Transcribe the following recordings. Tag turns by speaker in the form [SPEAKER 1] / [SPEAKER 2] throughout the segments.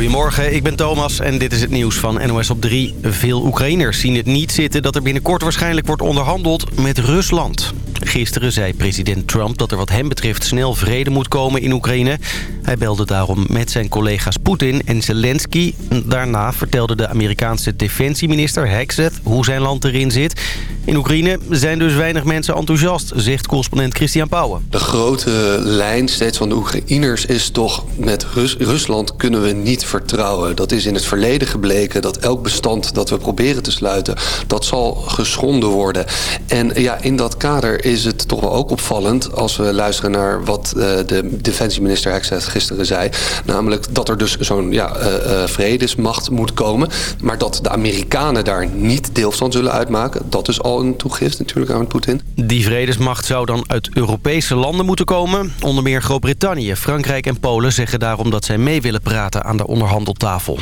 [SPEAKER 1] Goedemorgen, ik ben Thomas en dit is het nieuws van NOS op 3. Veel Oekraïners zien het niet zitten dat er binnenkort waarschijnlijk wordt onderhandeld met Rusland. Gisteren zei president Trump dat er wat hem betreft snel vrede moet komen in Oekraïne. Hij belde daarom met zijn collega's Poetin en Zelensky. Daarna vertelde de Amerikaanse defensieminister Hexeth hoe zijn land erin zit. In Oekraïne zijn dus weinig mensen enthousiast, zegt correspondent Christian Pauwen.
[SPEAKER 2] De grote lijn steeds van de Oekraïners is toch met Rus Rusland kunnen we niet vertrouwen. Dat is in het verleden gebleken dat elk bestand dat we proberen te sluiten, dat zal geschonden worden. En ja, in dat kader is het toch wel ook opvallend als we luisteren naar wat uh, de defensieminister Hexet gisteren zei. Namelijk dat er dus zo'n ja, uh, uh, vredesmacht moet komen. Maar dat de Amerikanen daar niet deel van zullen uitmaken. Dat is al een toegift natuurlijk aan Poetin.
[SPEAKER 1] Die vredesmacht zou dan uit Europese landen moeten komen. Onder meer Groot-Brittannië, Frankrijk en Polen zeggen daarom dat zij mee willen praten aan de onderhandeltafel.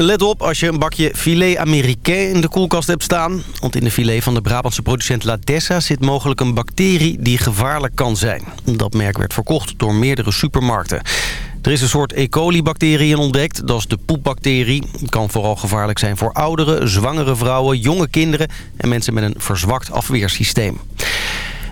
[SPEAKER 1] Let op als je een bakje filet américain in de koelkast hebt staan. Want in de filet van de Brabantse producent La Dessa zit mogelijk een bacterie die gevaarlijk kan zijn. Dat merk werd verkocht door meerdere supermarkten. Er is een soort E. coli-bacterie ontdekt. Dat is de poepbacterie. Het kan vooral gevaarlijk zijn voor ouderen, zwangere vrouwen, jonge kinderen... en mensen met een verzwakt afweersysteem.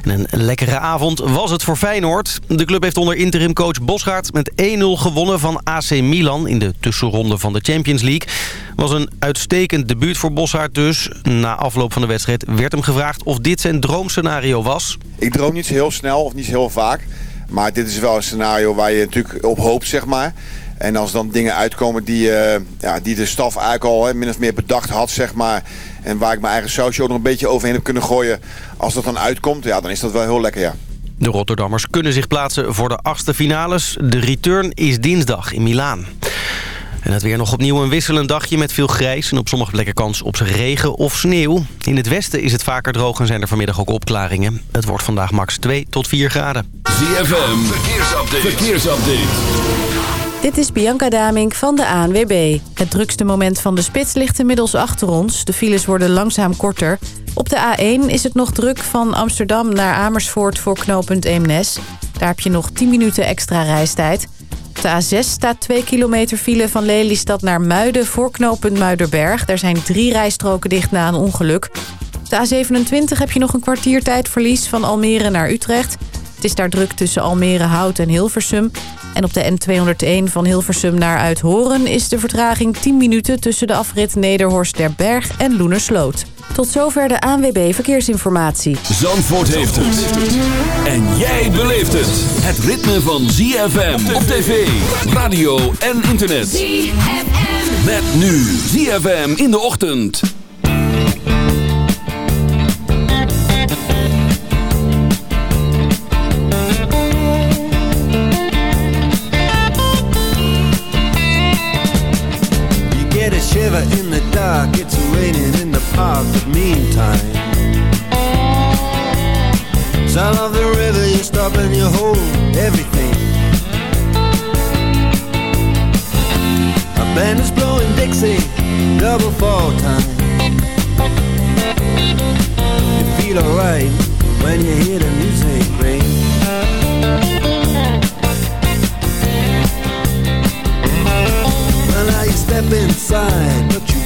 [SPEAKER 1] Een lekkere avond was het voor Feyenoord. De club heeft onder interimcoach Bosgaard met 1-0 gewonnen van AC Milan... in de tussenronde van de Champions League. was een uitstekend debuut voor Bosgaard dus. Na afloop van de wedstrijd werd hem gevraagd of dit zijn droomscenario was.
[SPEAKER 3] Ik droom niet heel snel of niet heel vaak. Maar dit is wel een scenario waar je natuurlijk op hoopt, zeg maar. En als dan dingen uitkomen die, uh, ja, die de staf eigenlijk al min of meer bedacht had, zeg maar. En waar ik mijn eigen sausje nog een beetje overheen heb kunnen gooien. Als dat dan uitkomt, ja, dan is dat wel heel lekker, ja.
[SPEAKER 1] De Rotterdammers kunnen zich plaatsen voor de achtste finales. De return is dinsdag in Milaan. En het weer nog opnieuw een wisselend dagje met veel grijs... en op sommige plekken kans op regen of sneeuw. In het westen is het vaker droog en zijn er vanmiddag ook opklaringen. Het wordt vandaag max 2 tot 4 graden.
[SPEAKER 4] ZFM, verkeersupdate. verkeersupdate.
[SPEAKER 5] Dit is Bianca Damink van de ANWB. Het drukste moment van de spits ligt inmiddels achter ons. De files worden langzaam korter. Op de A1 is het nog druk van Amsterdam naar Amersfoort voor knooppunt Eemnes. Daar heb je nog 10 minuten extra reistijd. Op de A6 staat 2 kilometer file van Lelystad naar Muiden voor knooppunt Muiderberg. Daar zijn drie rijstroken dicht na een ongeluk. Op de A27 heb je nog een kwartiertijdverlies van Almere naar Utrecht. Is daar druk tussen Almere, Hout en Hilversum. En op de N201 van Hilversum naar Uithoren is de vertraging 10 minuten tussen de afrit Nederhorst der Berg en Loenersloot. Tot zover de ANWB Verkeersinformatie.
[SPEAKER 4] Zandvoort heeft het. En jij beleeft het. Het ritme van ZFM op tv, radio en internet. ZFM. Met nu ZFM in de ochtend.
[SPEAKER 6] It's raining in the park, but meantime. Sound of the river, you stop and you hold everything. A band is blowing Dixie, double fall time. You feel alright when you hear the music ring. step inside, but you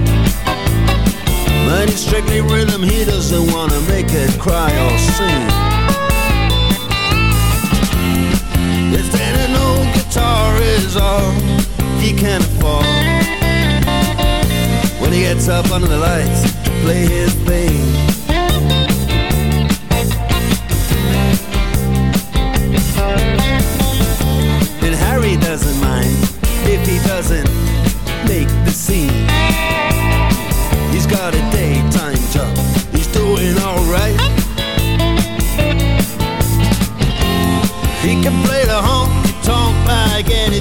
[SPEAKER 6] But he's strictly rhythm, he doesn't wanna make it cry or sing. guitar is all he can afford. When he gets up under the lights to play his thing.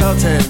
[SPEAKER 6] insulted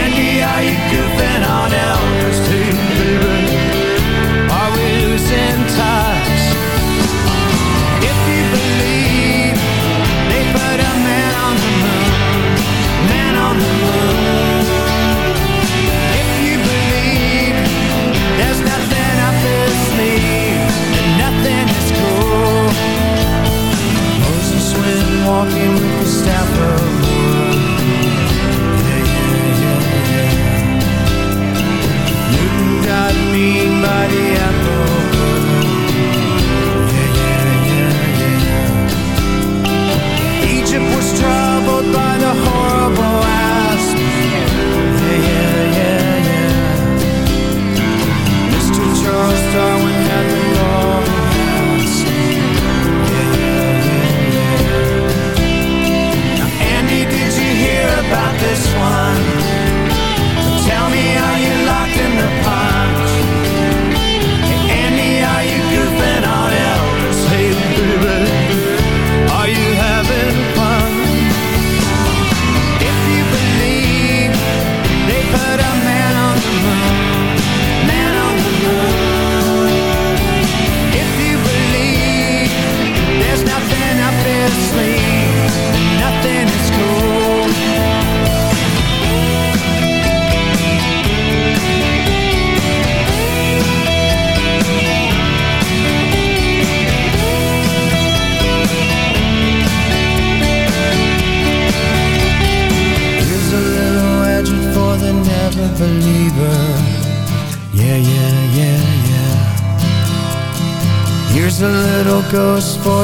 [SPEAKER 7] Andy, are you goofing on Elvis too. Are we losing touch? If you believe they put a man on the moon, man on the moon. If you believe there's nothing up his and nothing is cool. Moses went walking with the
[SPEAKER 8] staff got me by the apple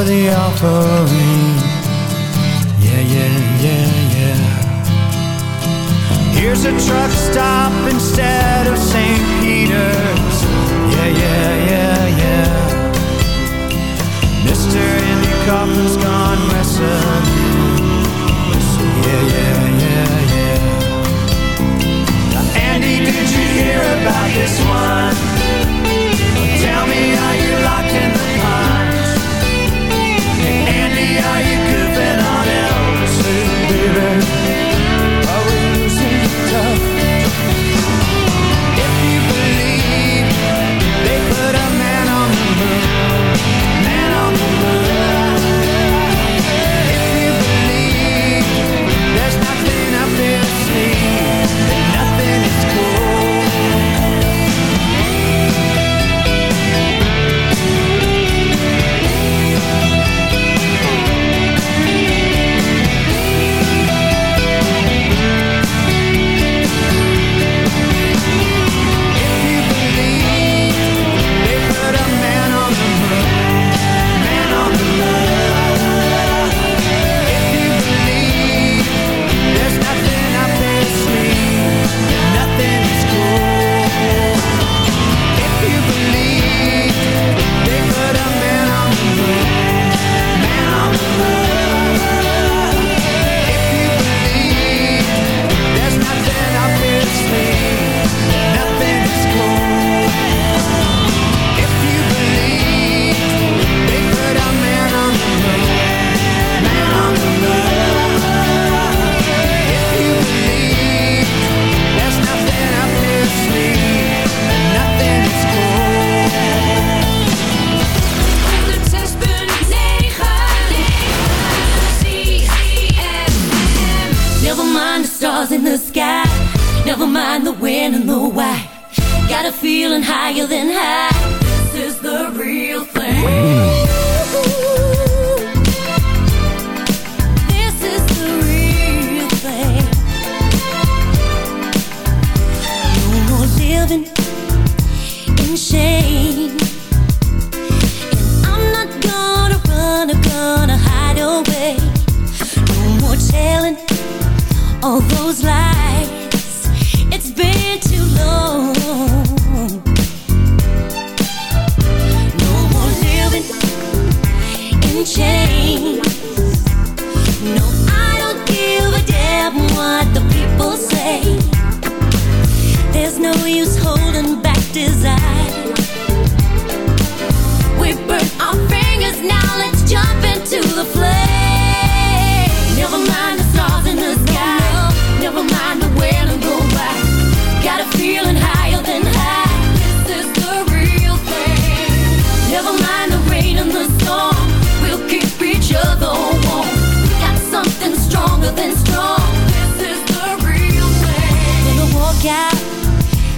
[SPEAKER 8] the offer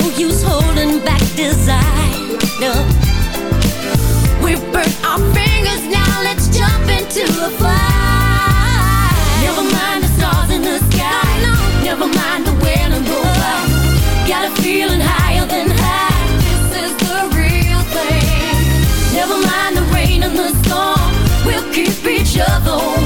[SPEAKER 8] no use holding back desire. No. We've burnt our fingers, now let's jump into the fire. Never mind the stars in the sky. No, no. Never mind the wind and the by. Got a feeling higher than high.
[SPEAKER 7] This is the real thing. Never mind the rain and the storm. We'll keep each other warm.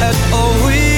[SPEAKER 7] at all we've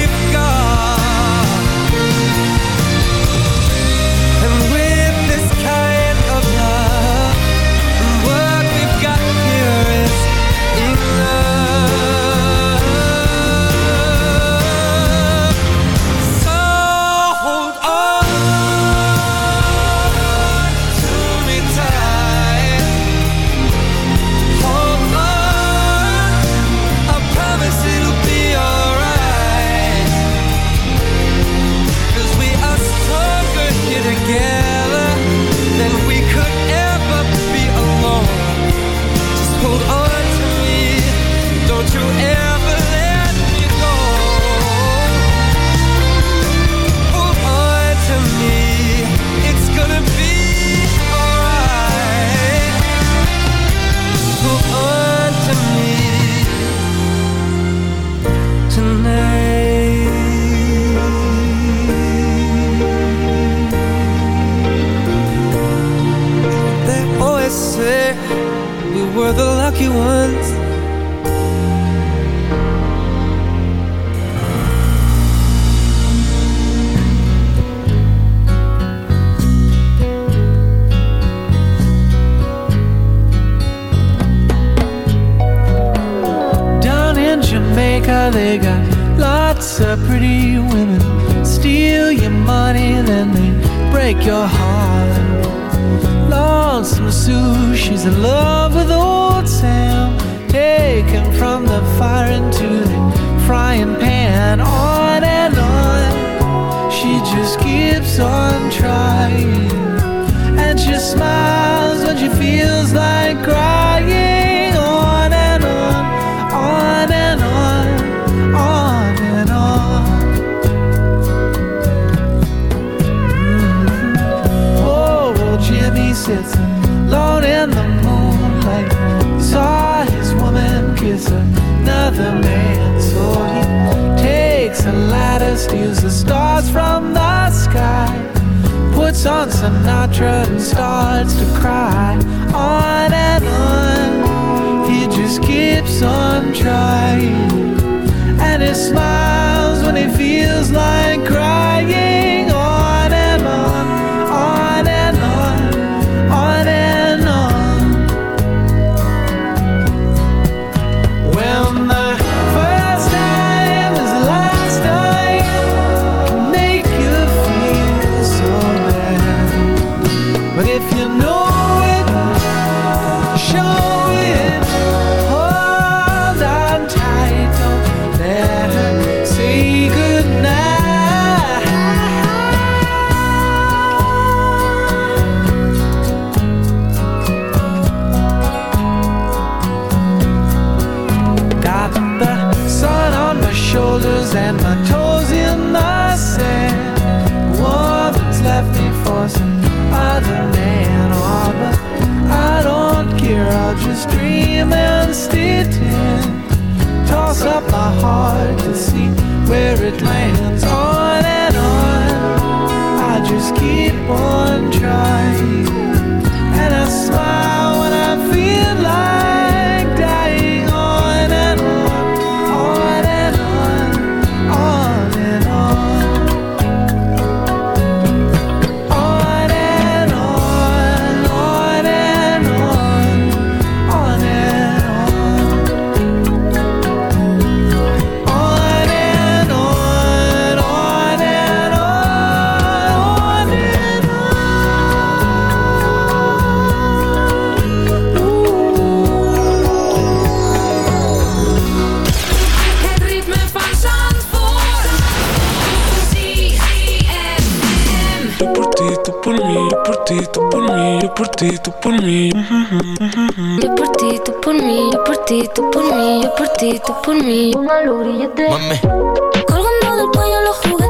[SPEAKER 8] los grilletes.
[SPEAKER 9] Mami.
[SPEAKER 8] Colgando del cuello los juguetes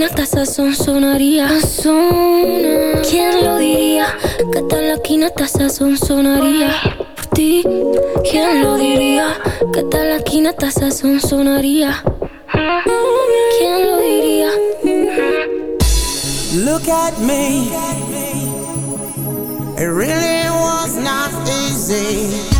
[SPEAKER 8] esa Sona. ¿Quién lo diría? Que hasta la esa Por ti, ¿quién lo diría? Que hasta la esa ¿Quién lo diría?
[SPEAKER 10] Look at me It really was not easy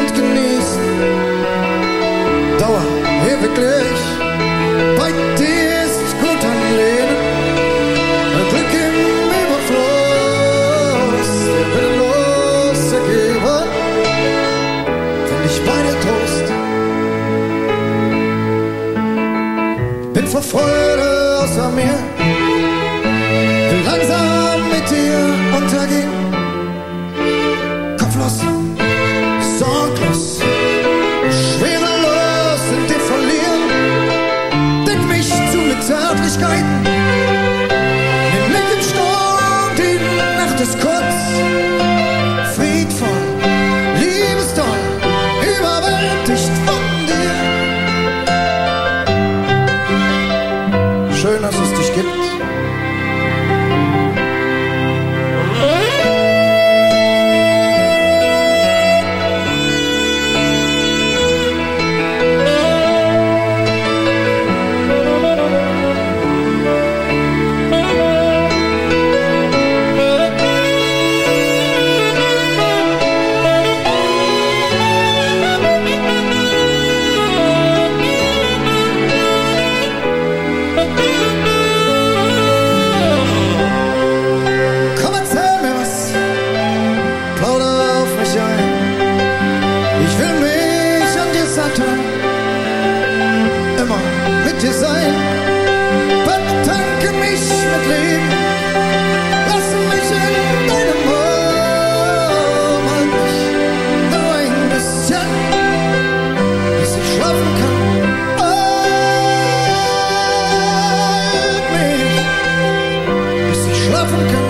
[SPEAKER 11] und genießen. Dauer hier wirklich bei dir ist gut am Leben. Ein Glück im Überfluss, der willenlos ergeben. Wenn ich bei dir Trost bin
[SPEAKER 12] verfolgt. Africa.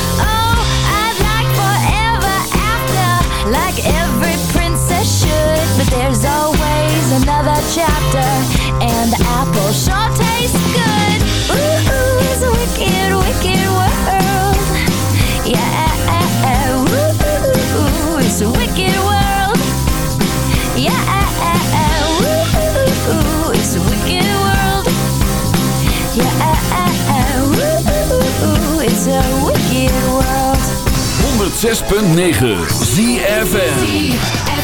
[SPEAKER 12] chapter And the apple sure tastes good. Ooh, ooh, it's a wicked, world. Yeah, ooh, it's a wicked world. Yeah, ooh, world. Yeah, ooh, it's a wicked world.
[SPEAKER 13] 106.9 ZFM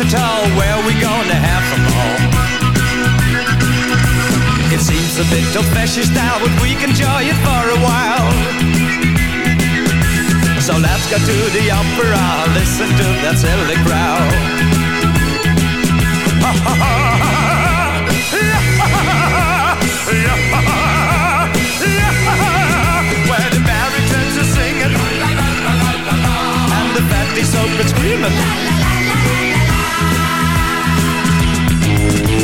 [SPEAKER 14] Where well, we gonna have them all. It seems a bit old fashioned style, but we can enjoy it for a while. So let's go to the opera, listen to that silly growl. Ha Singing, and the fatty soap is screaming.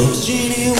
[SPEAKER 9] Right, Jeannie,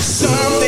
[SPEAKER 9] Something